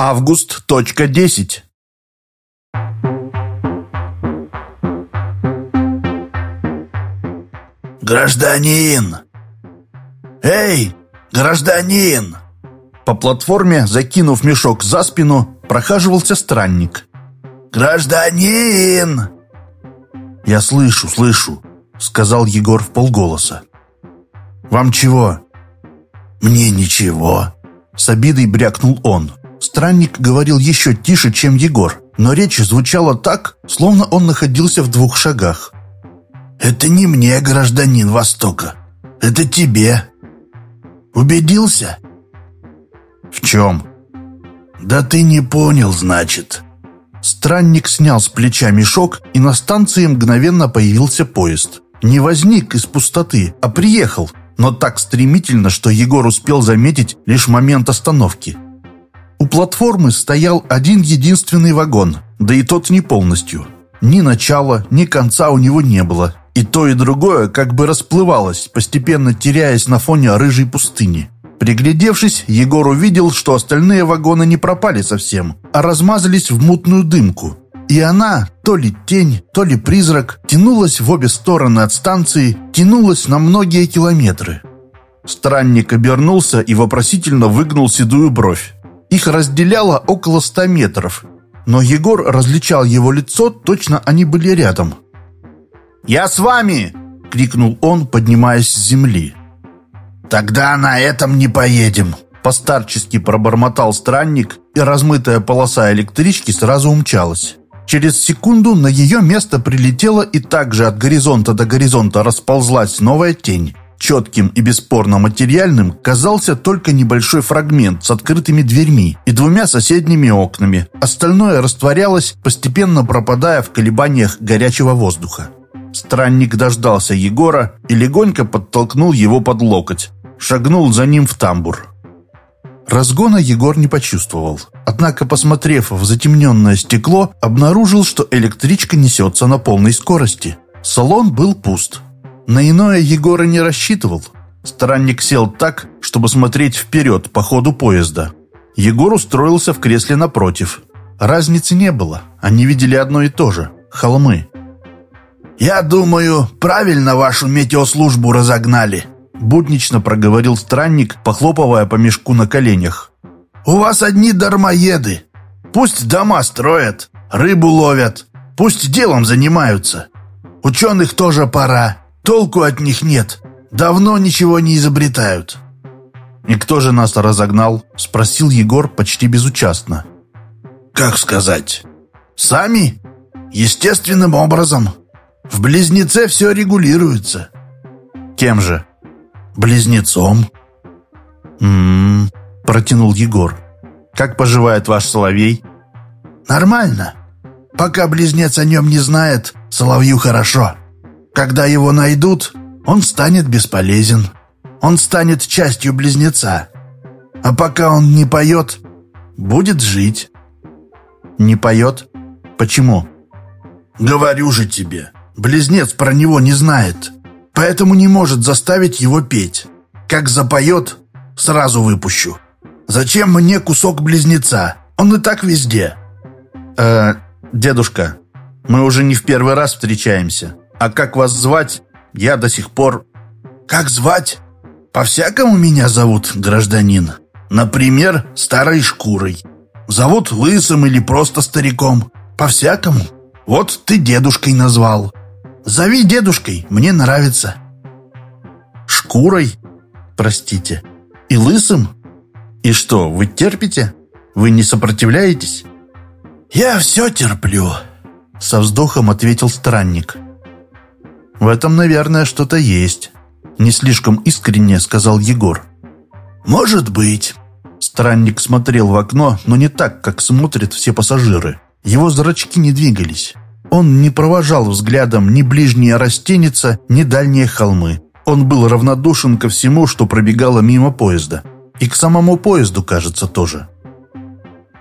Август. Точка 10. «Гражданин! Эй, гражданин!» По платформе, закинув мешок за спину, прохаживался странник. «Гражданин!» «Я слышу, слышу», — сказал Егор в полголоса. «Вам чего?» «Мне ничего», — с обидой брякнул он. Странник говорил еще тише, чем Егор, но речь звучала так, словно он находился в двух шагах. «Это не мне, гражданин Востока. Это тебе. Убедился?» «В чем?» «Да ты не понял, значит». Странник снял с плеча мешок, и на станции мгновенно появился поезд. Не возник из пустоты, а приехал, но так стремительно, что Егор успел заметить лишь момент остановки. У платформы стоял один единственный вагон, да и тот не полностью. Ни начала, ни конца у него не было, и то и другое как бы расплывалось, постепенно теряясь на фоне рыжей пустыни. Приглядевшись, Егор увидел, что остальные вагоны не пропали совсем, а размазались в мутную дымку. И она, то ли тень, то ли призрак, тянулась в обе стороны от станции, тянулась на многие километры. Странник обернулся и вопросительно выгнул седую бровь. Их разделяло около ста метров, но Егор различал его лицо, точно они были рядом. «Я с вами!» — крикнул он, поднимаясь с земли. «Тогда на этом не поедем», — постарчески пробормотал странник, и размытая полоса электрички сразу умчалась. Через секунду на ее место прилетела и также от горизонта до горизонта расползлась новая тень. Четким и бесспорно материальным казался только небольшой фрагмент с открытыми дверьми и двумя соседними окнами. Остальное растворялось, постепенно пропадая в колебаниях горячего воздуха. Странник дождался Егора и легонько подтолкнул его под локоть шагнул за ним в тамбур. Разгона Егор не почувствовал. Однако, посмотрев в затемненное стекло, обнаружил, что электричка несется на полной скорости. Салон был пуст. На иное Егора не рассчитывал. Странник сел так, чтобы смотреть вперед по ходу поезда. Егор устроился в кресле напротив. Разницы не было. Они видели одно и то же – холмы. «Я думаю, правильно вашу метеослужбу разогнали», Буднично проговорил странник, похлопывая по мешку на коленях. «У вас одни дармоеды. Пусть дома строят, рыбу ловят, пусть делом занимаются. Ученых тоже пора, толку от них нет, давно ничего не изобретают». «И кто же нас разогнал?» – спросил Егор почти безучастно. «Как сказать? Сами? Естественным образом. В Близнеце все регулируется». «Кем же?» близнецом». «М-м-м», протянул Егор. «Как поживает ваш соловей?» «Нормально. Пока близнец о нем не знает, соловью хорошо. Когда его найдут, он станет бесполезен. Он станет частью близнеца. А пока он не поет, будет жить». «Не поет? Почему?» «Говорю же тебе, близнец про него не знает поэтому не может заставить его петь. Как запоет, сразу выпущу. Зачем мне кусок близнеца? Он и так везде. Э, дедушка, мы уже не в первый раз встречаемся. А как вас звать, я до сих пор... Как звать? По-всякому меня зовут, гражданин. Например, старой шкурой. Зовут лысым или просто стариком. По-всякому. Вот ты дедушкой назвал. Зови дедушкой, мне нравится». «Шкурой? Простите. И лысым? И что, вы терпите? Вы не сопротивляетесь?» «Я все терплю», — со вздохом ответил странник. «В этом, наверное, что-то есть», — не слишком искренне сказал Егор. «Может быть». Странник смотрел в окно, но не так, как смотрят все пассажиры. Его зрачки не двигались. Он не провожал взглядом ни ближние растеница, ни дальние холмы. Он был равнодушен ко всему, что пробегало мимо поезда. И к самому поезду, кажется, тоже.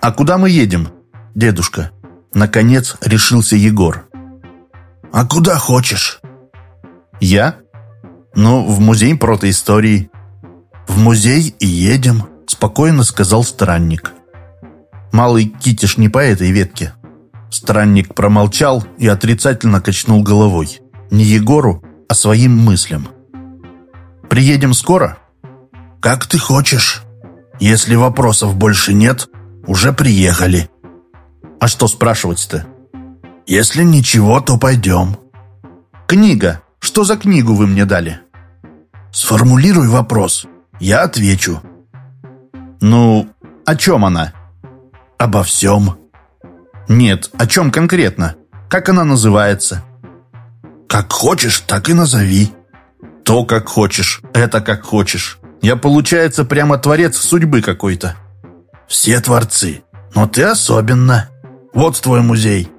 «А куда мы едем, дедушка?» Наконец решился Егор. «А куда хочешь?» «Я? Ну, в музей протоистории». «В музей и едем», — спокойно сказал странник. Малый китиш не по этой ветке. Странник промолчал и отрицательно качнул головой. Не Егору, а своим мыслям. «Приедем скоро?» «Как ты хочешь. Если вопросов больше нет, уже приехали». «А что спрашивать-то?» «Если ничего, то пойдем». «Книга. Что за книгу вы мне дали?» «Сформулируй вопрос. Я отвечу». «Ну, о чем она?» «Обо всем». «Нет, о чем конкретно? Как она называется?» «Как хочешь, так и назови». «То, как хочешь, это как хочешь. Я, получается, прямо творец судьбы какой-то». «Все творцы, но ты особенно. Вот твой музей».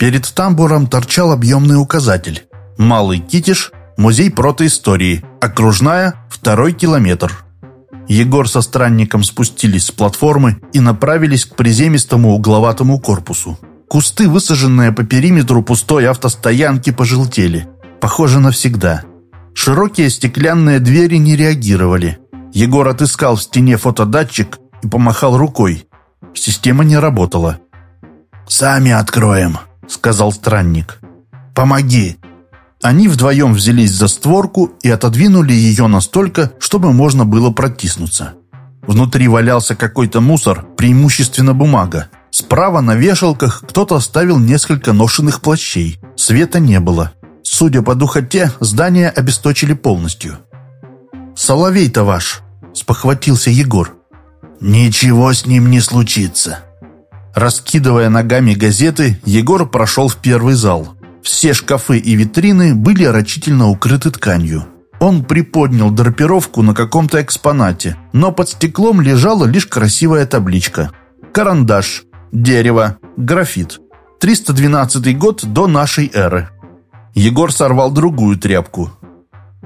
Перед тамбуром торчал объемный указатель. «Малый Китиш, музей протоистории, окружная, второй километр». Егор со странником спустились с платформы и направились к приземистому угловатому корпусу. Кусты, высаженные по периметру пустой автостоянки, пожелтели. Похоже, навсегда. Широкие стеклянные двери не реагировали. Егор отыскал в стене фотодатчик и помахал рукой. Система не работала. «Сами откроем», — сказал странник. «Помоги». Они вдвоем взялись за створку и отодвинули ее настолько, чтобы можно было протиснуться. Внутри валялся какой-то мусор, преимущественно бумага. Справа на вешалках кто-то оставил несколько ношенных плащей. Света не было. Судя по духоте, здание обесточили полностью. «Соловей-то ваш!» – спохватился Егор. «Ничего с ним не случится!» Раскидывая ногами газеты, Егор прошел в первый зал. Все шкафы и витрины были рачительно укрыты тканью. Он приподнял драпировку на каком-то экспонате, но под стеклом лежала лишь красивая табличка. Карандаш, дерево, графит. 312 год до нашей эры. Егор сорвал другую тряпку.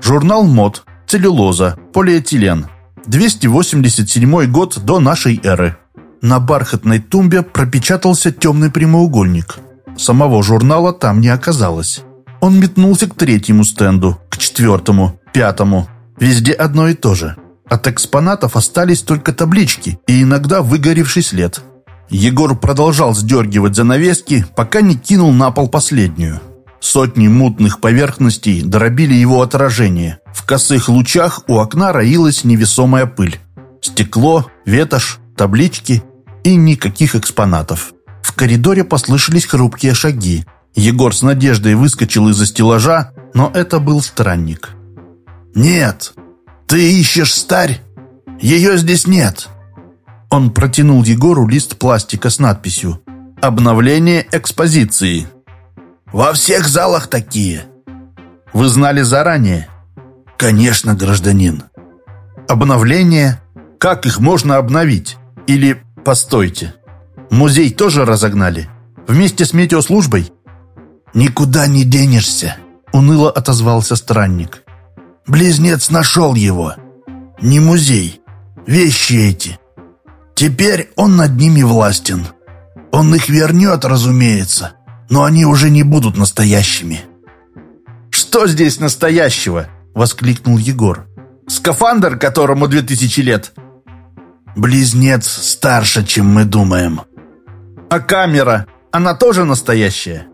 Журнал МОД, целлюлоза, полиэтилен. 287 год до нашей эры. На бархатной тумбе пропечатался темный прямоугольник – Самого журнала там не оказалось. Он метнулся к третьему стенду, к четвертому, пятому. Везде одно и то же. От экспонатов остались только таблички и иногда выгоревший след. Егор продолжал сдергивать занавески, пока не кинул на пол последнюю. Сотни мутных поверхностей дробили его отражение. В косых лучах у окна роилась невесомая пыль. Стекло, ветошь, таблички и никаких экспонатов. Коридоре послышались хрупкие шаги. Егор с надеждой выскочил из-за стеллажа, но это был странник. «Нет, ты ищешь старь? Ее здесь нет!» Он протянул Егору лист пластика с надписью «Обновление экспозиции». «Во всех залах такие». «Вы знали заранее?» «Конечно, гражданин». «Обновление? Как их можно обновить? Или, постойте, Музей тоже разогнали? Вместе с метеослужбой?» «Никуда не денешься», — уныло отозвался странник. «Близнец нашел его. Не музей. Вещи эти. Теперь он над ними властен. Он их вернет, разумеется, но они уже не будут настоящими». «Что здесь настоящего?» — воскликнул Егор. «Скафандр, которому две тысячи лет?» «Близнец старше, чем мы думаем», а камера? Она тоже настоящая?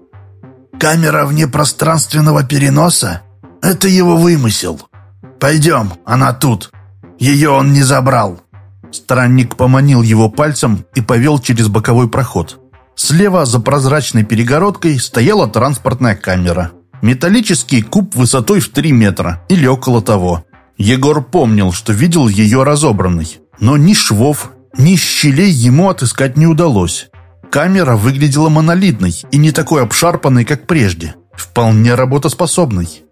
Камера внепространственного переноса? Это его вымысел. Пойдем, она тут. Ее он не забрал. Странник поманил его пальцем и повел через боковой проход. Слева за прозрачной перегородкой стояла транспортная камера. Металлический куб высотой в 3 метра или около того. Егор помнил, что видел ее разобранной. Но ни швов, ни щелей ему отыскать не удалось. Камера выглядела монолитной и не такой обшарпанной, как прежде. Вполне работоспособной.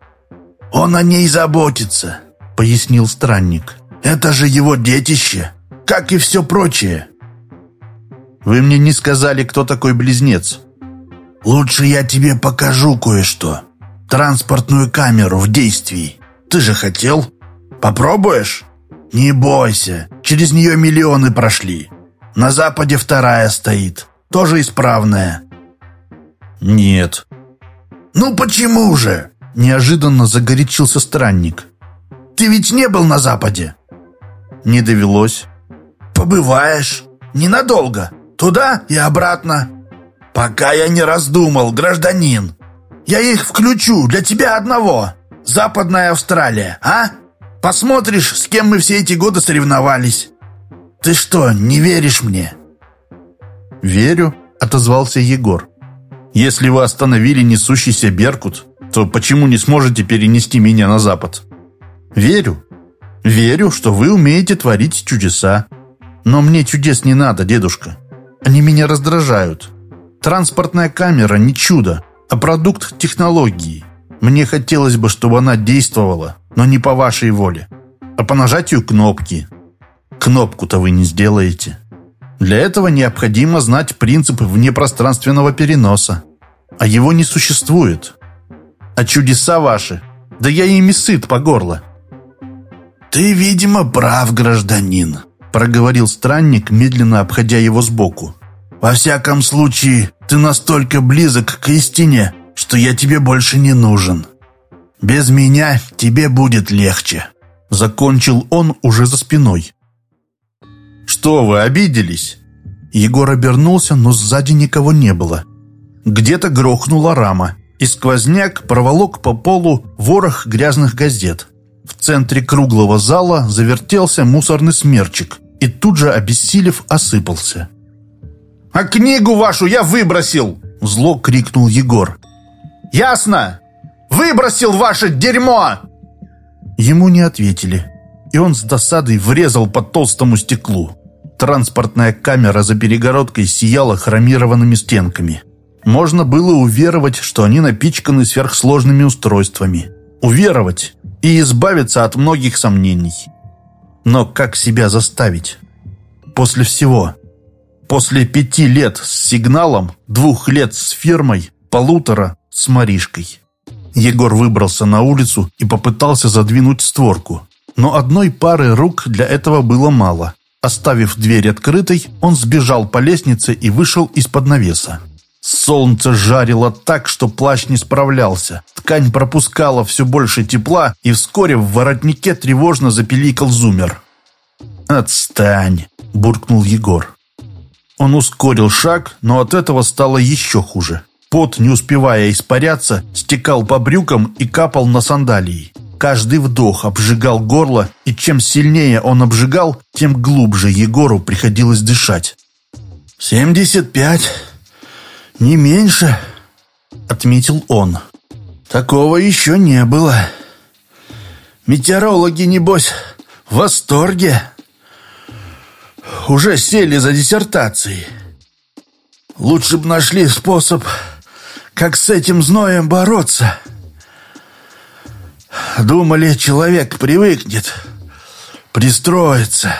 «Он о ней заботится», — пояснил странник. «Это же его детище, как и все прочее». «Вы мне не сказали, кто такой близнец». «Лучше я тебе покажу кое-что. Транспортную камеру в действии. Ты же хотел? Попробуешь?» «Не бойся, через нее миллионы прошли. На западе вторая стоит тоже исправная?» «Нет». «Ну почему же?» – неожиданно загорячился странник. «Ты ведь не был на Западе?» «Не довелось». «Побываешь. Ненадолго. Туда и обратно. Пока я не раздумал, гражданин. Я их включу для тебя одного. Западная Австралия, а? Посмотришь, с кем мы все эти годы соревновались. Ты что, не веришь мне?» «Верю», — отозвался Егор. «Если вы остановили несущийся Беркут, то почему не сможете перенести меня на запад?» «Верю. Верю, что вы умеете творить чудеса. Но мне чудес не надо, дедушка. Они меня раздражают. Транспортная камера не чудо, а продукт технологии. Мне хотелось бы, чтобы она действовала, но не по вашей воле, а по нажатию кнопки. Кнопку-то вы не сделаете. Для этого необходимо знать принцип внепространственного переноса. А его не существует. А чудеса ваши, да я ими сыт по горло. «Ты, видимо, прав, гражданин», — проговорил странник, медленно обходя его сбоку. «Во всяком случае, ты настолько близок к истине, что я тебе больше не нужен. Без меня тебе будет легче». Закончил он уже за спиной. «Что вы, обиделись?» Егор обернулся, но сзади никого не было. Где-то грохнула рама, и сквозняк проволок по полу ворох грязных газет. В центре круглого зала завертелся мусорный смерчик и тут же, обессилев, осыпался. «А книгу вашу я выбросил!» Зло крикнул Егор. «Ясно? Выбросил ваше дерьмо!» Ему не ответили и он с досадой врезал по толстому стеклу. Транспортная камера за перегородкой сияла хромированными стенками. Можно было уверовать, что они напичканы сверхсложными устройствами. Уверовать и избавиться от многих сомнений. Но как себя заставить? После всего. После пяти лет с сигналом, двух лет с фирмой, полутора с Маришкой. Егор выбрался на улицу и попытался задвинуть створку. Но одной пары рук для этого было мало. Оставив дверь открытой, он сбежал по лестнице и вышел из-под навеса. Солнце жарило так, что плащ не справлялся. Ткань пропускала все больше тепла, и вскоре в воротнике тревожно запеликал зумер. «Отстань!» – буркнул Егор. Он ускорил шаг, но от этого стало еще хуже. Пот, не успевая испаряться, стекал по брюкам и капал на сандалии. Каждый вдох обжигал горло, и чем сильнее он обжигал, тем глубже Егору приходилось дышать. «Семьдесят пять, не меньше», — отметил он. «Такого еще не было. Метеорологи, небось, в восторге. Уже сели за диссертацией. Лучше бы нашли способ, как с этим зноем бороться». Думали, человек привыкнет, пристроится.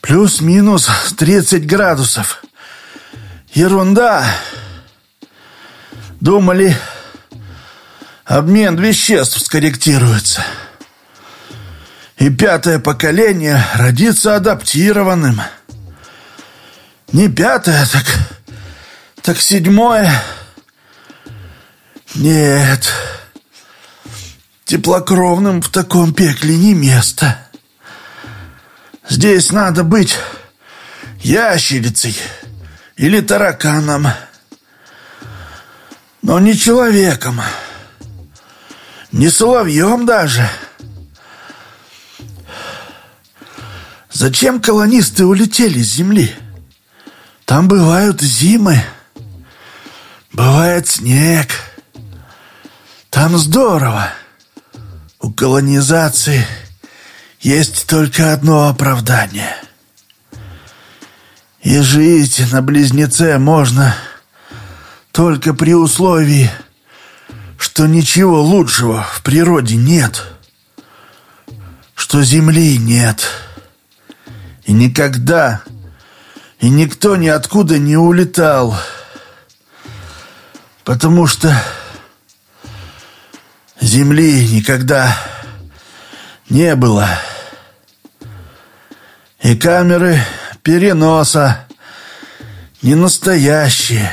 Плюс-минус 30 градусов. Ерунда. Думали, обмен веществ скорректируется. И пятое поколение родится адаптированным. Не пятое, так, так седьмое. Нет. Теплокровным в таком пекле не место. Здесь надо быть ящерицей или тараканом, но не человеком, не соловьем даже. Зачем колонисты улетели с Земли? Там бывают зимы, бывает снег. Там здорово. У колонизации есть только одно оправдание. И жить на Близнеце можно только при условии, что ничего лучшего в природе нет, что Земли нет, и никогда, и никто ниоткуда не улетал, потому что Земли никогда не было. И камеры переноса не настоящие.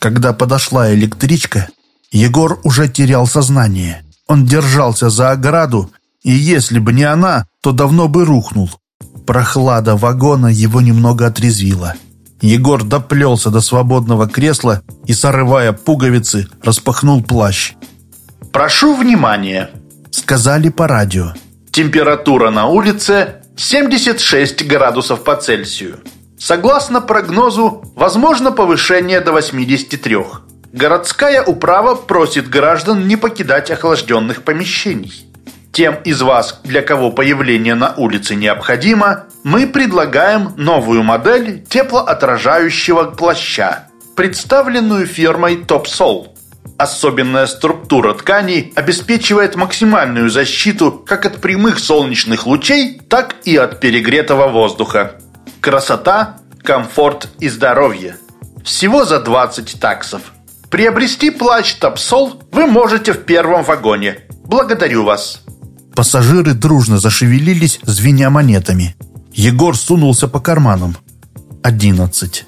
Когда подошла электричка, Егор уже терял сознание. Он держался за ограду, и если бы не она, то давно бы рухнул. Прохлада вагона его немного отрезвила. Егор доплелся до свободного кресла и, сорывая пуговицы, распахнул плащ. «Прошу внимания!» — сказали по радио. «Температура на улице 76 градусов по Цельсию. Согласно прогнозу, возможно повышение до 83. Городская управа просит граждан не покидать охлажденных помещений. Тем из вас, для кого появление на улице необходимо, мы предлагаем новую модель теплоотражающего плаща, представленную фирмой Topsol. Особенная структура тканей обеспечивает максимальную защиту как от прямых солнечных лучей, так и от перегретого воздуха. Красота, комфорт и здоровье. Всего за 20 таксов. Приобрести плащ Топсол вы можете в первом вагоне. Благодарю вас. Пассажиры дружно зашевелились, звеня монетами. Егор сунулся по карманам. Одиннадцать.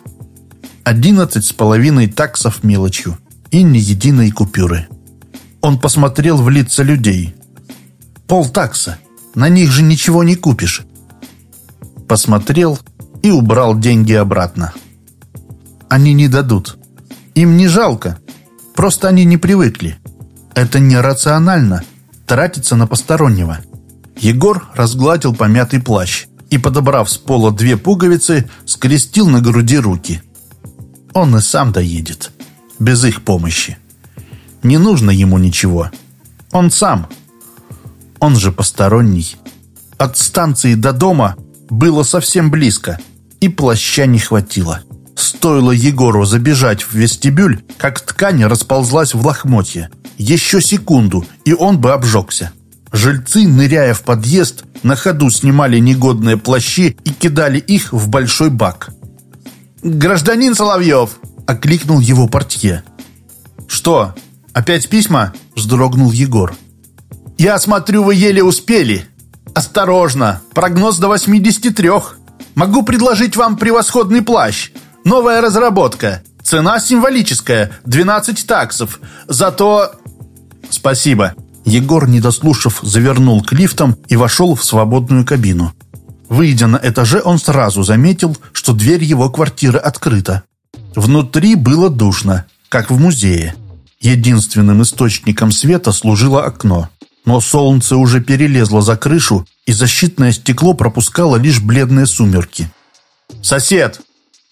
Одиннадцать с половиной таксов мелочью и ни единой купюры. Он посмотрел в лица людей. Полтакса. На них же ничего не купишь. Посмотрел и убрал деньги обратно. Они не дадут. Им не жалко. Просто они не привыкли. Это нерационально. Тратиться на постороннего. Егор разгладил помятый плащ и, подобрав с пола две пуговицы, скрестил на груди руки. Он и сам доедет без их помощи. Не нужно ему ничего. Он сам. Он же посторонний. От станции до дома было совсем близко, и плаща не хватило. Стоило Егору забежать в вестибюль, как ткань расползлась в лохмотье. Еще секунду, и он бы обжегся. Жильцы, ныряя в подъезд, на ходу снимали негодные плащи и кидали их в большой бак. «Гражданин Соловьев!» Окликнул его портье. «Что, опять письма?» – вздрогнул Егор. «Я смотрю, вы еле успели. Осторожно, прогноз до 83. Могу предложить вам превосходный плащ. Новая разработка. Цена символическая, 12 таксов. Зато...» «Спасибо». Егор, не дослушав, завернул к лифтам и вошел в свободную кабину. Выйдя на этаже, он сразу заметил, что дверь его квартиры открыта. Внутри было душно, как в музее. Единственным источником света служило окно. Но солнце уже перелезло за крышу, и защитное стекло пропускало лишь бледные сумерки. «Сосед!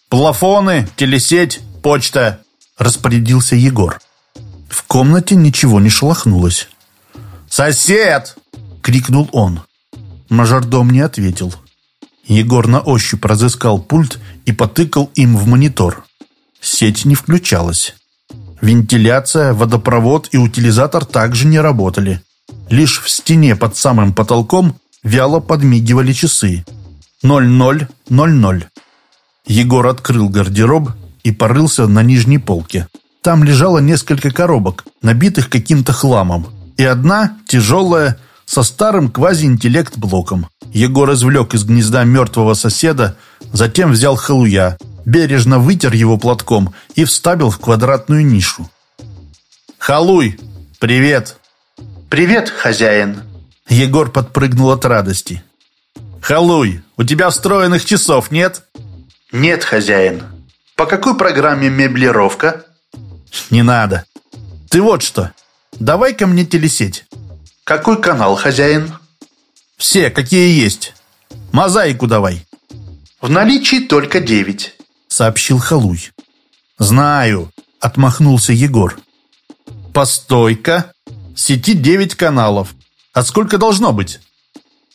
Плафоны, телесеть, почта!» – распорядился Егор. В комнате ничего не шелохнулось. «Сосед!» – крикнул он. Мажордом не ответил. Егор на ощупь разыскал пульт и потыкал им в монитор. Сеть не включалась. Вентиляция, водопровод и утилизатор также не работали. Лишь в стене под самым потолком вяло подмигивали часы. 00.00. Егор открыл гардероб и порылся на нижней полке. Там лежало несколько коробок, набитых каким-то хламом. И одна, тяжелая, со старым квазиинтеллект-блоком. Егор извлек из гнезда мертвого соседа, затем взял халуя – бережно вытер его платком и вставил в квадратную нишу. «Халуй! Привет!» «Привет, хозяин!» Егор подпрыгнул от радости. «Халуй, у тебя встроенных часов нет?» «Нет, хозяин. По какой программе меблировка?» «Не надо. Ты вот что, давай ко мне телесеть». «Какой канал, хозяин?» «Все, какие есть. Мозаику давай». «В наличии только девять» сообщил Халуй. «Знаю», — отмахнулся Егор. «Постой-ка. Сети девять каналов. А сколько должно быть?»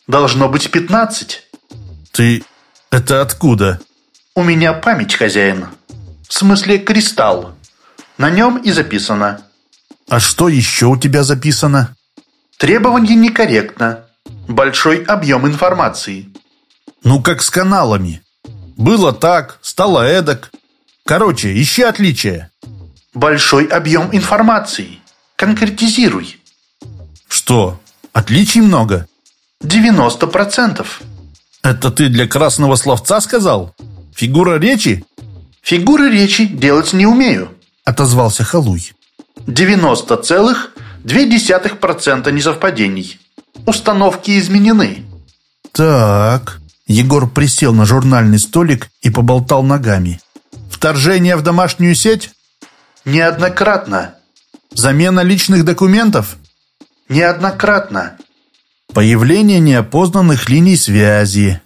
«Должно быть пятнадцать». «Ты... это откуда?» «У меня память, хозяин. В смысле кристалл. На нем и записано». «А что еще у тебя записано?» «Требование некорректно. Большой объем информации». «Ну, как с каналами. Было так, стало эдак. Короче, ищи отличия. Большой объем информации. Конкретизируй. Что, отличий много? 90%. Это ты для красного словца сказал? Фигура речи? Фигуры речи делать не умею. Отозвался Халуй. 90,2% несовпадений. Установки изменены. Так, Егор присел на журнальный столик и поболтал ногами. «Вторжение в домашнюю сеть?» «Неоднократно». «Замена личных документов?» «Неоднократно». «Появление неопознанных линий связи?»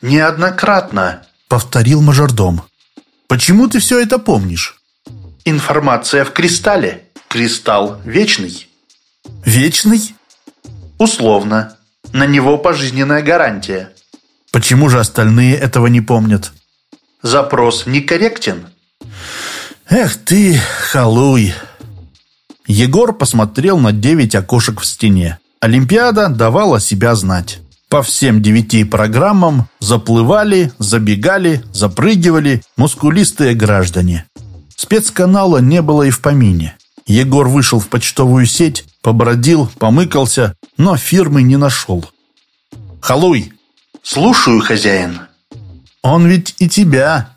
«Неоднократно», — повторил мажордом. «Почему ты все это помнишь?» «Информация в кристалле. Кристалл вечный». «Вечный?» «Условно. На него пожизненная гарантия». Почему же остальные этого не помнят? Запрос некорректен. Эх ты, халуй. Егор посмотрел на девять окошек в стене. Олимпиада давала себя знать. По всем девяти программам заплывали, забегали, запрыгивали мускулистые граждане. Спецканала не было и в помине. Егор вышел в почтовую сеть, побродил, помыкался, но фирмы не нашел. «Халуй, «Слушаю, хозяин». «Он ведь и тебя.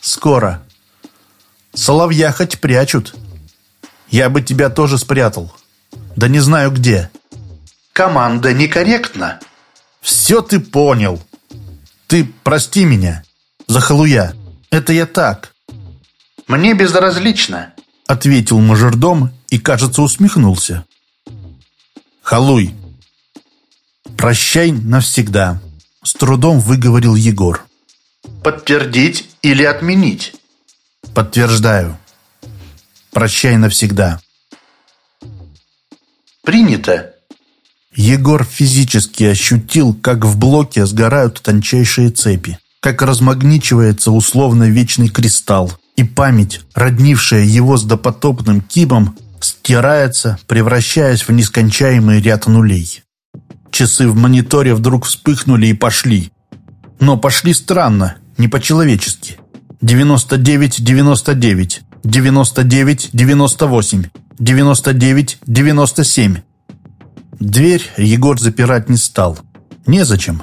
Скоро. Соловья хоть прячут. Я бы тебя тоже спрятал. Да не знаю где». «Команда некорректна». «Все ты понял. Ты прости меня. За халуя. Это я так». «Мне безразлично», — ответил мажордом и, кажется, усмехнулся. «Халуй, прощай навсегда». С трудом выговорил Егор. Подтвердить или отменить? Подтверждаю. Прощай навсегда. Принято. Егор физически ощутил, как в блоке сгорают тончайшие цепи, как размагничивается условно вечный кристалл, и память, роднившая его с допотопным кибом, стирается, превращаясь в нескончаемый ряд нулей. Часы в мониторе вдруг вспыхнули и пошли. Но пошли странно, не по-человечески. 99, 99, 99, 98, 99, 97. Дверь Егор запирать не стал. Незачем.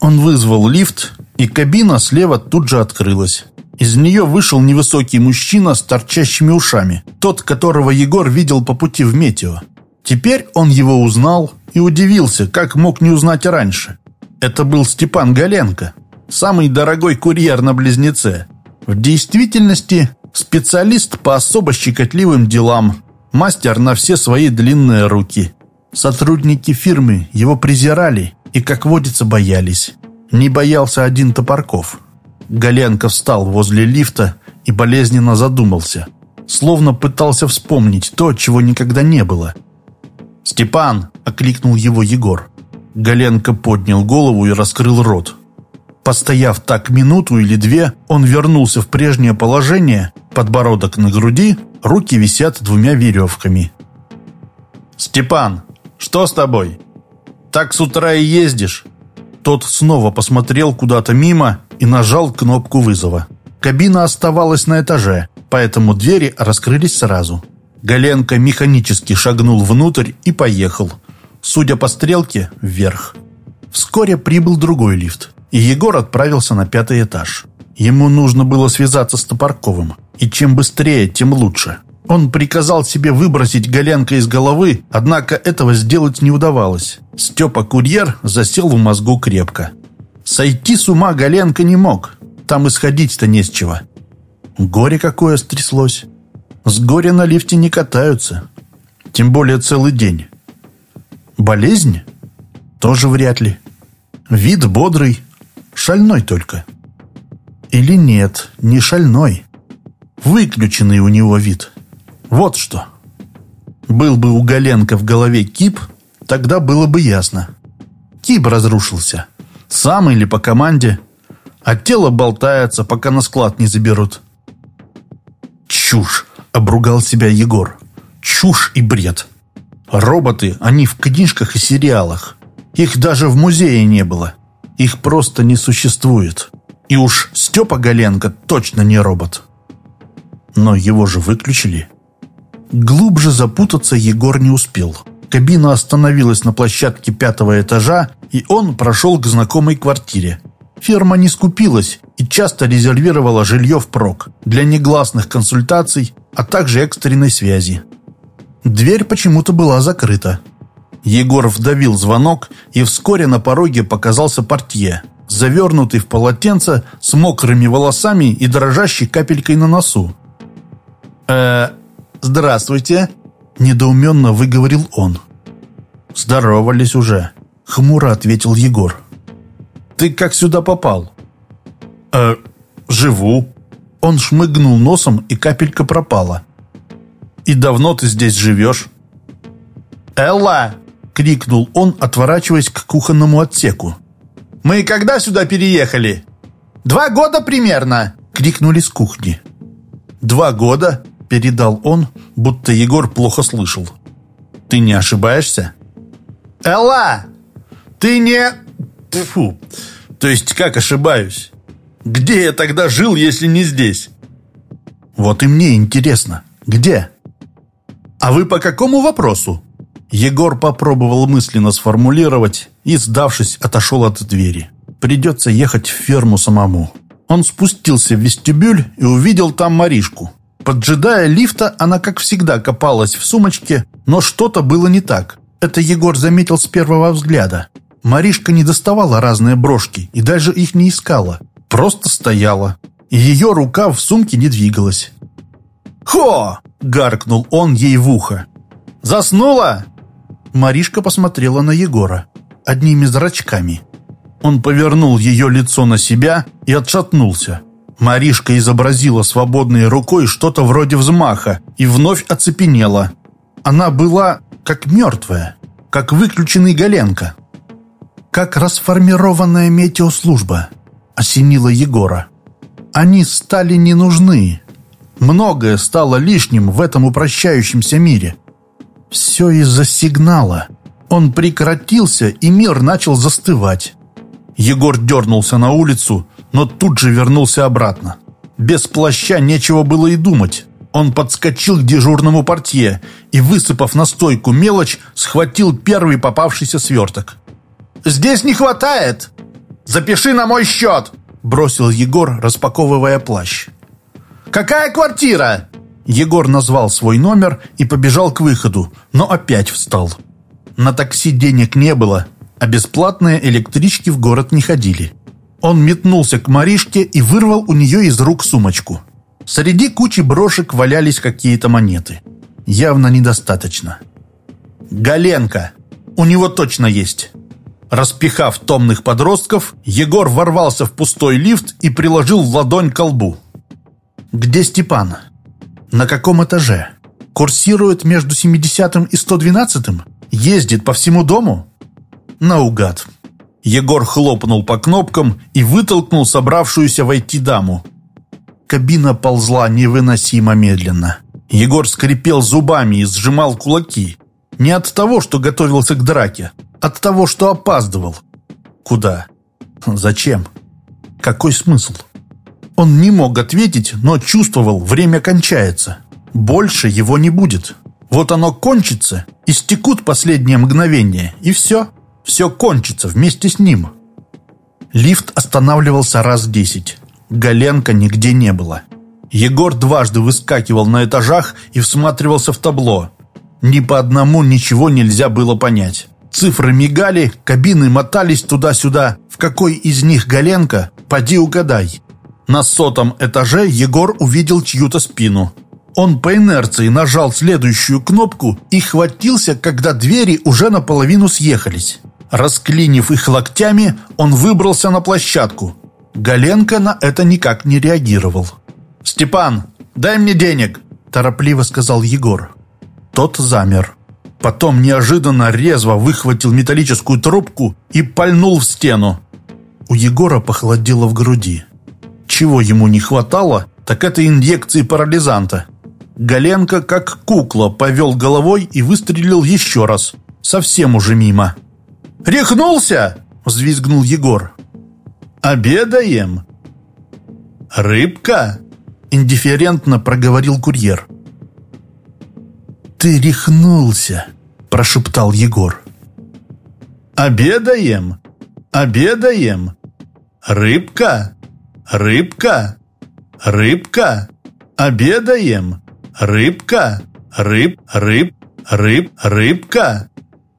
Он вызвал лифт, и кабина слева тут же открылась. Из нее вышел невысокий мужчина с торчащими ушами, тот, которого Егор видел по пути в метео. Теперь он его узнал и удивился, как мог не узнать раньше. Это был Степан Галенко, самый дорогой курьер на Близнеце. В действительности специалист по особо щекотливым делам, мастер на все свои длинные руки. Сотрудники фирмы его презирали и, как водится, боялись. Не боялся один Топорков. Галенко встал возле лифта и болезненно задумался, словно пытался вспомнить то, чего никогда не было – «Степан!» — окликнул его Егор. Галенко поднял голову и раскрыл рот. Постояв так минуту или две, он вернулся в прежнее положение, подбородок на груди, руки висят двумя веревками. «Степан, что с тобой? Так с утра и ездишь?» Тот снова посмотрел куда-то мимо и нажал кнопку вызова. Кабина оставалась на этаже, поэтому двери раскрылись сразу. Галенко механически шагнул внутрь и поехал. Судя по стрелке, вверх. Вскоре прибыл другой лифт, и Егор отправился на пятый этаж. Ему нужно было связаться с Топорковым, и чем быстрее, тем лучше. Он приказал себе выбросить Галенко из головы, однако этого сделать не удавалось. Степа-курьер засел в мозгу крепко. Сойти с ума Галенко не мог, там исходить-то не с чего. Горе какое стряслось. С горя на лифте не катаются. Тем более целый день. Болезнь? Тоже вряд ли. Вид бодрый, шальной только. Или нет, не шальной. Выключенный у него вид. Вот что. Был бы у Галенко в голове кип, тогда было бы ясно. Кип разрушился. Сам или по команде. А тело болтается, пока на склад не заберут. Чушь обругал себя Егор. Чушь и бред. Роботы, они в книжках и сериалах. Их даже в музее не было. Их просто не существует. И уж Степа Галенко точно не робот. Но его же выключили. Глубже запутаться Егор не успел. Кабина остановилась на площадке пятого этажа, и он прошел к знакомой квартире. Ферма не скупилась и часто резервировала жилье впрок для негласных консультаций а также экстренной связи. Дверь почему-то была закрыта. Егор вдавил звонок, и вскоре на пороге показался портье. завернутый в полотенце с мокрыми волосами и дрожащей капелькой на носу. «Э, здравствуйте», — недоуменно выговорил он. «Здоровались уже», — хмуро ответил Егор. «Ты как сюда попал?» «Э, живу». Он шмыгнул носом, и капелька пропала. «И давно ты здесь живешь?» «Элла!» — крикнул он, отворачиваясь к кухонному отсеку. «Мы когда сюда переехали?» «Два года примерно!» — крикнули с кухни. «Два года?» — передал он, будто Егор плохо слышал. «Ты не ошибаешься?» «Элла! Ты не...» Фу. То есть как ошибаюсь? Где я тогда жил, если не здесь? Вот и мне интересно. Где? А вы по какому вопросу? Егор попробовал мысленно сформулировать и, сдавшись, отошел от двери. Придется ехать в ферму самому. Он спустился в вестибюль и увидел там Маришку. Поджидая лифта, она, как всегда, копалась в сумочке, но что-то было не так. Это Егор заметил с первого взгляда. Маришка не доставала разные брошки и даже их не искала. Просто стояла. И ее рука в сумке не двигалась. «Хо!» — гаркнул он ей в ухо. «Заснула?» Маришка посмотрела на Егора одними зрачками. Он повернул ее лицо на себя и отшатнулся. Маришка изобразила свободной рукой что-то вроде взмаха и вновь оцепенела. Она была как мертвая, как выключенный Галенко. Как расформированная метеослужба, осенила Егора. Они стали не нужны. Многое стало лишним в этом упрощающемся мире. Все из-за сигнала. Он прекратился, и мир начал застывать. Егор дернулся на улицу, но тут же вернулся обратно. Без плаща нечего было и думать. Он подскочил к дежурному портье и, высыпав на стойку мелочь, схватил первый попавшийся сверток. «Здесь не хватает! Запиши на мой счет!» бросил Егор, распаковывая плащ. «Какая квартира?» Егор назвал свой номер и побежал к выходу, но опять встал. На такси денег не было, а бесплатные электрички в город не ходили. Он метнулся к Маришке и вырвал у нее из рук сумочку. Среди кучи брошек валялись какие-то монеты. Явно недостаточно. «Галенко! У него точно есть!» Распихав томных подростков, Егор ворвался в пустой лифт и приложил ладонь к лбу. «Где Степан?» На каком этаже? Курсирует между 70-м и 112-м? Ездит по всему дому? Наугад. Егор хлопнул по кнопкам и вытолкнул собравшуюся войти даму. Кабина ползла невыносимо медленно. Егор скрипел зубами и сжимал кулаки. Не от того, что готовился к драке, от того, что опаздывал. Куда? Зачем? Какой смысл? Он не мог ответить, но чувствовал, время кончается. Больше его не будет. Вот оно кончится, истекут последние мгновения, и все. Все кончится вместе с ним. Лифт останавливался раз десять. Галенко нигде не было. Егор дважды выскакивал на этажах и всматривался в табло. Ни по одному ничего нельзя было понять. Цифры мигали, кабины мотались туда-сюда. В какой из них Галенко? Поди угадай. На сотом этаже Егор увидел чью-то спину. Он по инерции нажал следующую кнопку и хватился, когда двери уже наполовину съехались. Расклинив их локтями, он выбрался на площадку. Галенко на это никак не реагировал. «Степан, дай мне денег!» – торопливо сказал Егор. Тот замер. Потом неожиданно резво выхватил металлическую трубку и пальнул в стену. У Егора похолодело в груди. Чего ему не хватало, так это инъекции парализанта. Галенко, как кукла, повел головой и выстрелил еще раз. Совсем уже мимо. «Рехнулся!» — взвизгнул Егор. «Обедаем!» «Рыбка?» — индифферентно проговорил курьер. «Ты рехнулся!» — прошептал Егор. «Обедаем! Обедаем! Рыбка!» Рыбка! Рыбка! Обедаем! Рыбка! Рыб, рыб, рыб, рыбка!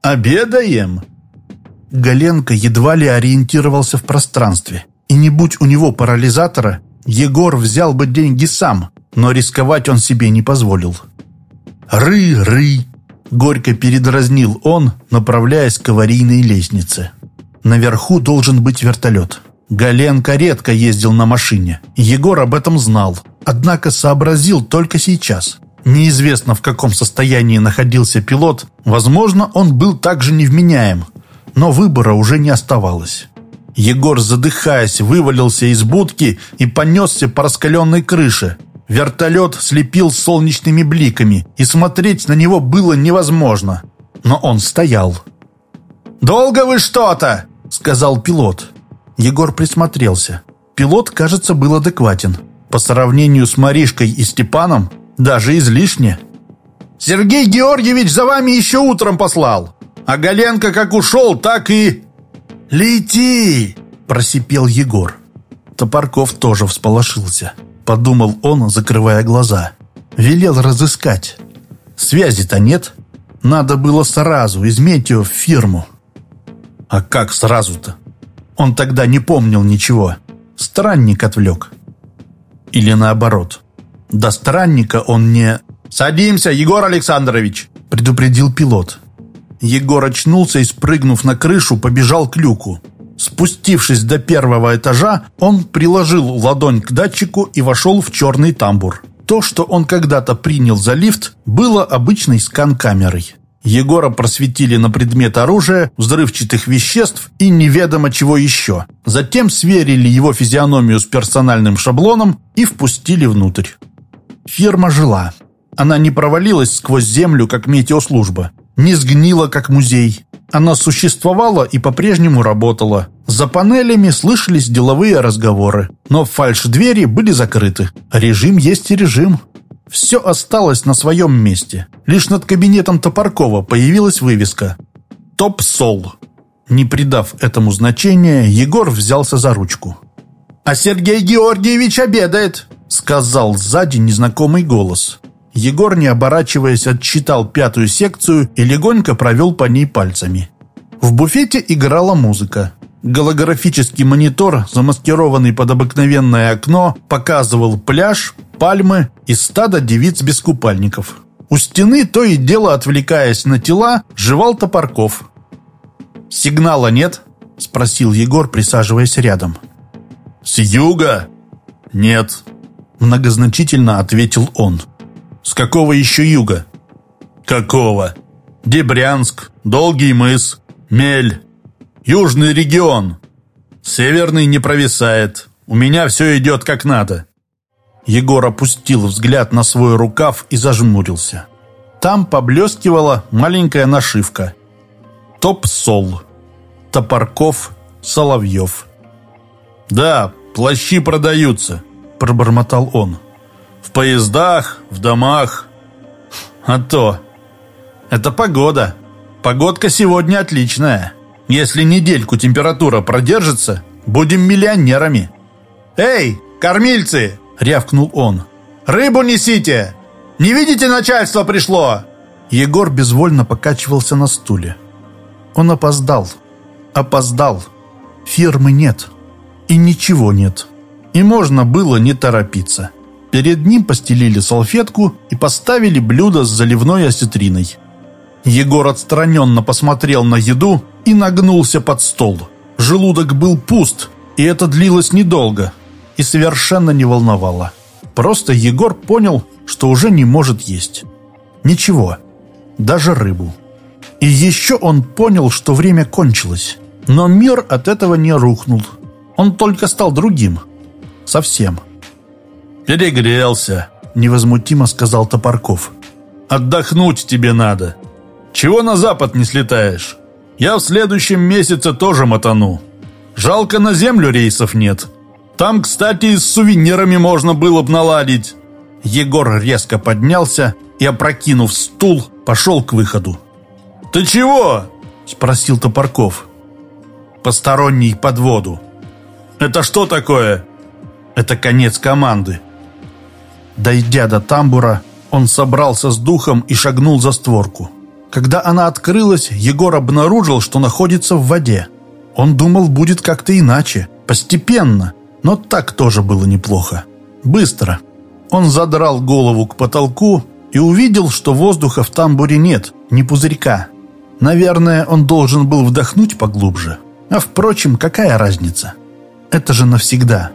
Обедаем!» Галенко едва ли ориентировался в пространстве. И не будь у него парализатора, Егор взял бы деньги сам, но рисковать он себе не позволил. «Ры-ры!» — горько передразнил он, направляясь к аварийной лестнице. Наверху должен быть вертолет. Галенко редко ездил на машине. Егор об этом знал, однако сообразил только сейчас. Неизвестно, в каком состоянии находился пилот. Возможно, он был также невменяем. Но выбора уже не оставалось. Егор, задыхаясь, вывалился из будки и понесся по раскаленной крыше. Вертолет слепил солнечными бликами, и смотреть на него было невозможно. Но он стоял. «Долго вы что-то?» — сказал пилот. Егор присмотрелся. Пилот, кажется, был адекватен. По сравнению с Маришкой и Степаном, даже излишне. «Сергей Георгиевич за вами еще утром послал. А Галенко как ушел, так и...» «Лети!» – просипел Егор. Топорков тоже всполошился. Подумал он, закрывая глаза. Велел разыскать. Связи-то нет. Надо было сразу из Метео в фирму. А как сразу-то? Он тогда не помнил ничего. Странник отвлек. Или наоборот. До странника он не... «Садимся, Егор Александрович!» – предупредил пилот. Егор очнулся и, спрыгнув на крышу, побежал к люку. Спустившись до первого этажа, он приложил ладонь к датчику и вошел в черный тамбур. То, что он когда-то принял за лифт, было обычной скан-камерой. Егора просветили на предмет оружия, взрывчатых веществ и неведомо чего еще. Затем сверили его физиономию с персональным шаблоном и впустили внутрь. Фирма жила. Она не провалилась сквозь землю, как метеослужба. Не сгнила, как музей. Она существовала и по-прежнему работала. За панелями слышались деловые разговоры. Но фальш-двери были закрыты. Режим есть режим. Все осталось на своем месте. Лишь над кабинетом Топоркова появилась вывеска «Топ-сол». Не придав этому значения, Егор взялся за ручку. «А Сергей Георгиевич обедает!» Сказал сзади незнакомый голос. Егор, не оборачиваясь, отчитал пятую секцию и легонько провел по ней пальцами. В буфете играла музыка. Голографический монитор, замаскированный под обыкновенное окно, показывал пляж, пальмы и стадо девиц без купальников. У стены, то и дело отвлекаясь на тела, жевал Топорков. «Сигнала нет?» – спросил Егор, присаживаясь рядом. «С юга?» «Нет», – многозначительно ответил он. «С какого еще юга?» «Какого?» «Дебрянск, Долгий мыс, Мель, Южный регион. Северный не провисает. У меня все идет как надо». Егор опустил взгляд на свой рукав и зажмурился. Там поблескивала маленькая нашивка. Топ-сол. Топорков, Соловьев. «Да, плащи продаются», — пробормотал он. «В поездах, в домах». «А то! Это погода. Погодка сегодня отличная. Если недельку температура продержится, будем миллионерами». «Эй, кормильцы!» — рявкнул он. «Рыбу несите! Не видите, начальство пришло!» Егор безвольно покачивался на стуле. Он опоздал. Опоздал. Фирмы нет. И ничего нет. И можно было не торопиться. Перед ним постелили салфетку и поставили блюдо с заливной осетриной. Егор отстраненно посмотрел на еду и нагнулся под стол. Желудок был пуст, и это длилось недолго и совершенно не волновало. Просто Егор понял, что уже не может есть. Ничего, даже рыбу. И еще он понял, что время кончилось. Но мир от этого не рухнул. Он только стал другим. Совсем. «Перегрелся», — невозмутимо сказал Топорков. «Отдохнуть тебе надо. Чего на запад не слетаешь? Я в следующем месяце тоже мотану. Жалко, на землю рейсов нет. Там, кстати, и с сувенирами можно было бы наладить». Егор резко поднялся и, опрокинув стул, пошел к выходу. «Ты чего?» – спросил Топорков. «Посторонний под воду». «Это что такое?» «Это конец команды». Дойдя до тамбура, он собрался с духом и шагнул за створку. Когда она открылась, Егор обнаружил, что находится в воде. Он думал, будет как-то иначе, постепенно, но так тоже было неплохо. Быстро. Он задрал голову к потолку и увидел, что воздуха в тамбуре нет, ни пузырька. Наверное, он должен был вдохнуть поглубже. А впрочем, какая разница? Это же навсегда.